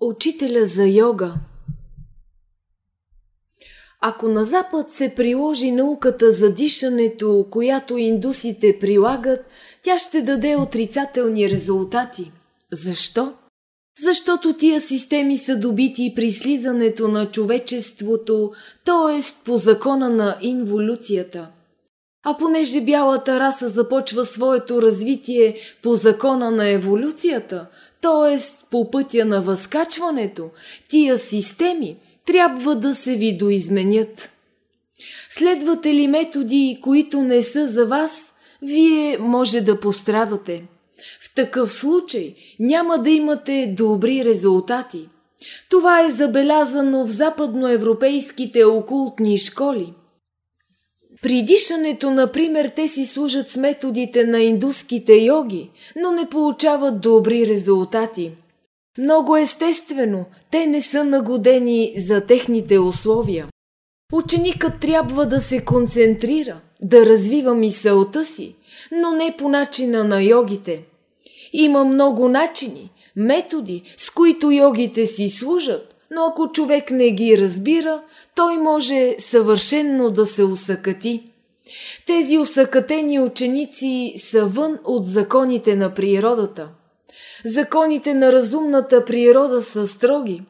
Учителя за йога Ако на Запад се приложи науката за дишането, която индусите прилагат, тя ще даде отрицателни резултати. Защо? Защото тия системи са добити при слизането на човечеството, т.е. по закона на инволюцията. А понеже бялата раса започва своето развитие по закона на еволюцията – т.е. по пътя на възкачването, тия системи трябва да се видоизменят. Следвате ли методи, които не са за вас, вие може да пострадате. В такъв случай няма да имате добри резултати. Това е забелязано в западноевропейските окултни школи – при дишането, например, те си служат с методите на индуските йоги, но не получават добри резултати. Много естествено, те не са нагодени за техните условия. Ученикът трябва да се концентрира, да развива мисълта си, но не по начина на йогите. Има много начини, методи, с които йогите си служат, но ако човек не ги разбира, той може съвършенно да се усъкати. Тези усъкатени ученици са вън от законите на природата. Законите на разумната природа са строги.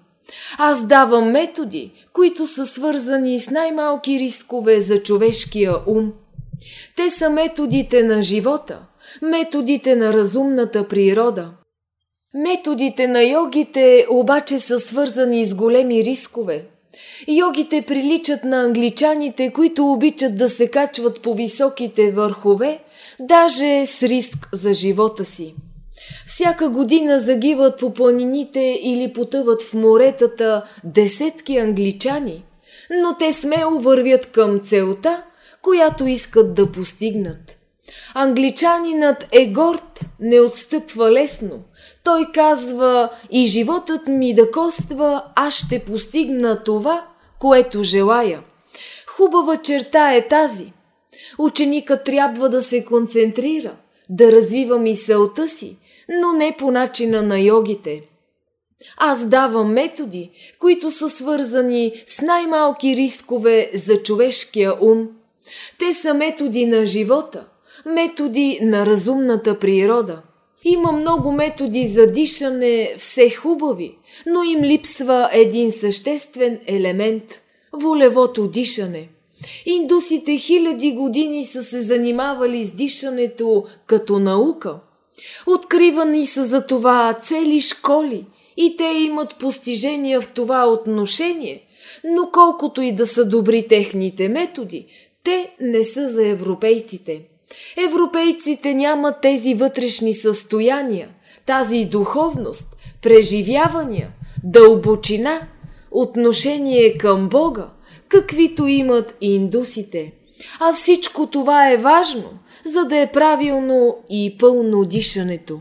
Аз давам методи, които са свързани с най-малки рискове за човешкия ум. Те са методите на живота, методите на разумната природа. Методите на йогите обаче са свързани с големи рискове. Йогите приличат на англичаните, които обичат да се качват по високите върхове, даже с риск за живота си. Всяка година загиват по планините или потъват в моретата десетки англичани, но те смело вървят към целта, която искат да постигнат. Англичанинът е не отстъпва лесно. Той казва и животът ми да коства, аз ще постигна това, което желая. Хубава черта е тази. Ученикът трябва да се концентрира, да развива мисълта си, но не по начина на йогите. Аз давам методи, които са свързани с най-малки рискове за човешкия ум. Те са методи на живота – методи на разумната природа. Има много методи за дишане, все хубави, но им липсва един съществен елемент – волевото дишане. Индусите хиляди години са се занимавали с дишането като наука. Откривани са за това цели школи и те имат постижения в това отношение, но колкото и да са добри техните методи, те не са за европейците. Европейците нямат тези вътрешни състояния, тази духовност, преживявания, дълбочина, отношение към Бога, каквито имат индусите. А всичко това е важно, за да е правилно и пълно дишането.